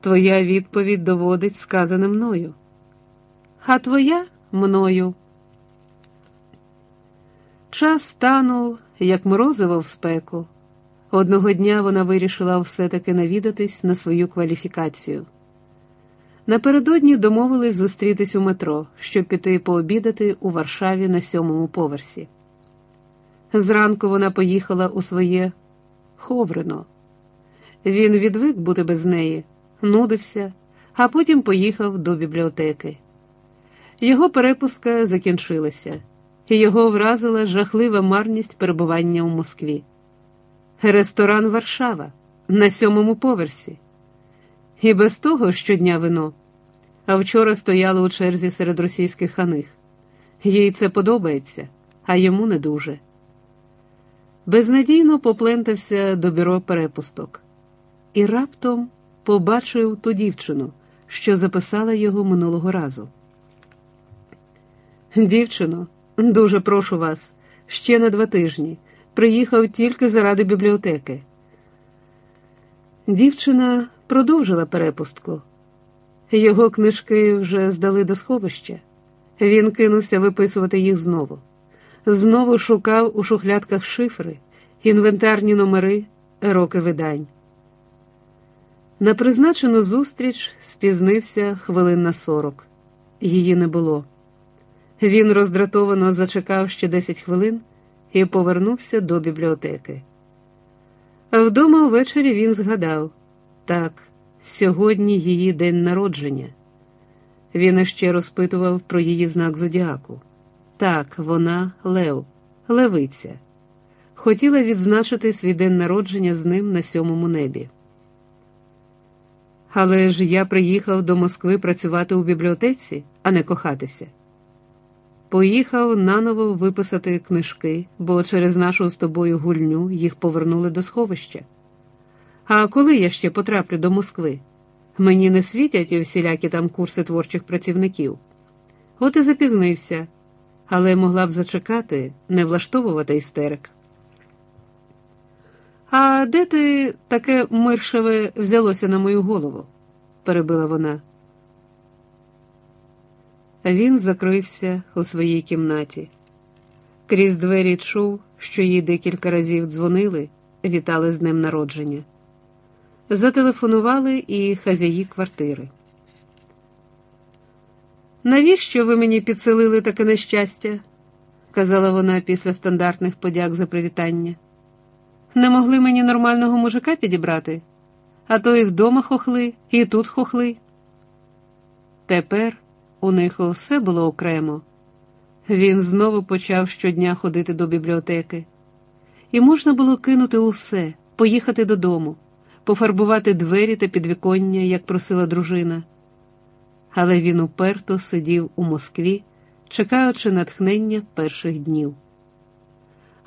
Твоя відповідь доводить сказане мною, а твоя мною. Час станув, як морозиво в спеку. Одного дня вона вирішила все-таки навідатись на свою кваліфікацію. Напередодні домовились зустрітись у метро, щоб піти пообідати у Варшаві на сьомому поверсі. Зранку вона поїхала у своє Ховрино. Він відвик бути без неї, нудився, а потім поїхав до бібліотеки. Його перепустка закінчилася, і його вразила жахлива марність перебування у Москві. Ресторан Варшава на сьомому поверсі. І без того щодня вино. А вчора стояла у черзі серед російських ханих. Їй це подобається, а йому не дуже. Безнадійно поплентався до бюро перепусток і раптом побачив ту дівчину, що записала його минулого разу. Дівчино, дуже прошу вас, ще на два тижні. Приїхав тільки заради бібліотеки. Дівчина продовжила перепустку. Його книжки вже здали до сховища. Він кинувся виписувати їх знову. Знову шукав у шухлядках шифри, інвентарні номери, роки видань. На призначену зустріч спізнився хвилин на сорок. Її не було. Він роздратовано зачекав ще десять хвилин і повернувся до бібліотеки. Вдома ввечері він згадав так, сьогодні її день народження. Він іще розпитував про її знак зодіаку. Так, вона Лев, левиця. Хотіла відзначити свій день народження з ним на сьомому небі. Але ж я приїхав до Москви працювати у бібліотеці, а не кохатися. Поїхав наново виписати книжки, бо через нашу з тобою гульню їх повернули до сховища. А коли я ще потраплю до Москви? Мені не світять всілякі там курси творчих працівників. От і запізнився, але могла б зачекати, не влаштовувати істерик. А де ти таке миршеве взялося на мою голову? перебила вона. Він закрився у своїй кімнаті. Крізь двері чув, що їй декілька разів дзвонили, вітали з ним народження. Зателефонували і хазяї квартири. Навіщо ви мені підселили таке нещастя? казала вона після стандартних подяк за привітання. Не могли мені нормального мужика підібрати, а то і вдома хохли, і тут хохли. Тепер у них все було окремо. Він знову почав щодня ходити до бібліотеки, і можна було кинути усе, поїхати додому, пофарбувати двері та підвіконня, як просила дружина. Але він уперто сидів у Москві, чекаючи натхнення перших днів.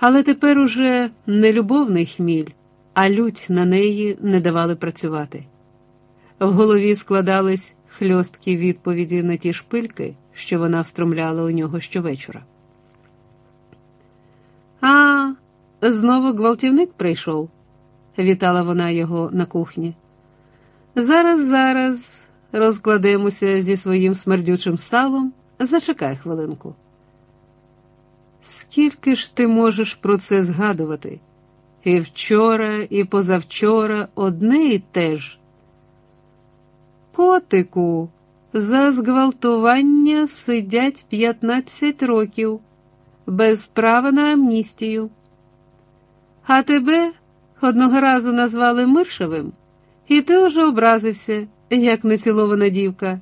Але тепер уже не любовний хміль, а лють на неї не давали працювати. В голові складались хльосткі відповіді на ті шпильки, що вона встромляла у нього щовечора. А, знову гвалтівник прийшов, вітала вона його на кухні. Зараз, зараз розкладемося зі своїм смердючим салом, зачекай хвилинку. Скільки ж ти можеш про це згадувати? І вчора, і позавчора одне і те ж. Котику, за зґвалтування сидять 15 років, без права на амністію. А тебе одного разу назвали Миршевим, і ти уже образився, як нецілована дівка.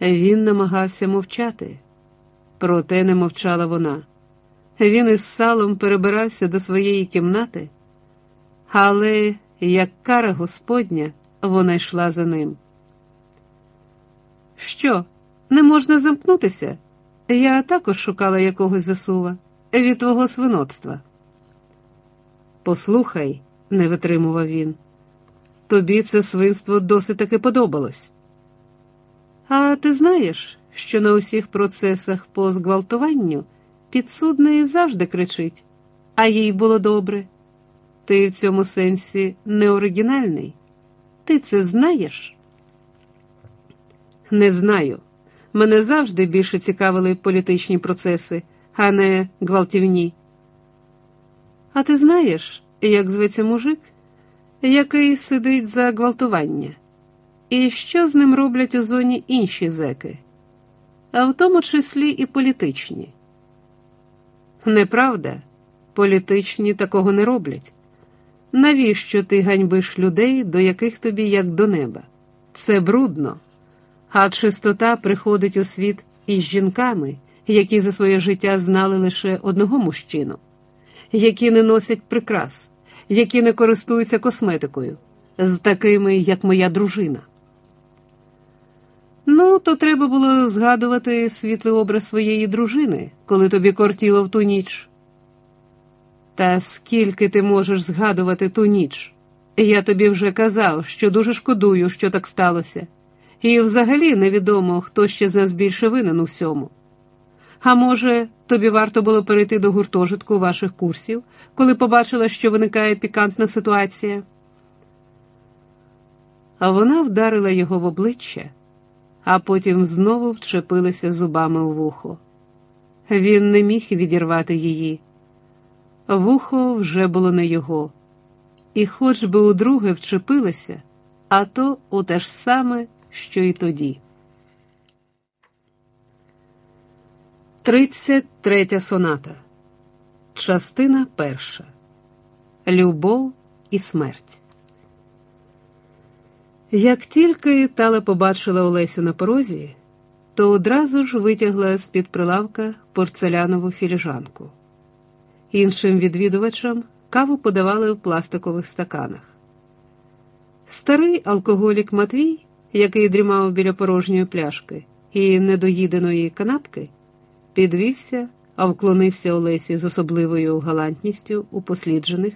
Він намагався мовчати, проте не мовчала вона. Він із салом перебирався до своєї кімнати, але, як кара Господня, вона йшла за ним. Що, не можна замкнутися? Я також шукала якогось засува від твого свиноцтва. Послухай, не витримував він, тобі це свинство досить таки подобалось. А ти знаєш, що на усіх процесах по зґвалтуванню підсудний завжди кричить, а їй було добре. ти в цьому сенсі не оригінальний. Ти це знаєш? Не знаю. Мене завжди більше цікавили політичні процеси, а не гвалтівні. А ти знаєш, як зветься мужик, який сидить за гвалтування? І що з ним роблять у зоні інші зеки, а в тому числі і політичні? Неправда, політичні такого не роблять. Навіщо ти ганьбиш людей, до яких тобі як до неба? Це брудно, а чистота приходить у світ із жінками, які за своє життя знали лише одного мужчину, які не носять прикрас, які не користуються косметикою, з такими, як моя дружина. Ну, то треба було згадувати світлий образ своєї дружини, коли тобі кортіло в ту ніч. Та скільки ти можеш згадувати ту ніч? Я тобі вже казав, що дуже шкодую, що так сталося, і взагалі невідомо, хто ще з нас більше винен у всьому. А може, тобі варто було перейти до гуртожитку ваших курсів, коли побачила, що виникає пікантна ситуація? А вона вдарила його в обличчя, а потім знову вчепилася зубами у вухо. Він не міг відірвати її. Вухо вже було не його, і хоч би удруге вчепилася, а то у те ж саме, що й тоді. Тридцять третя соната. Частина перша. Любов і смерть. Як тільки Тала побачила Олесю на порозі, то одразу ж витягла з під прилавка порцелянову філіжанку. Іншим відвідувачам каву подавали в пластикових стаканах. Старий алкоголік Матвій, який дрімав біля порожньої пляшки і недоїденої канапки, підвівся, а вклонився Олесі з особливою галантністю у посліджених.